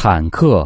坦克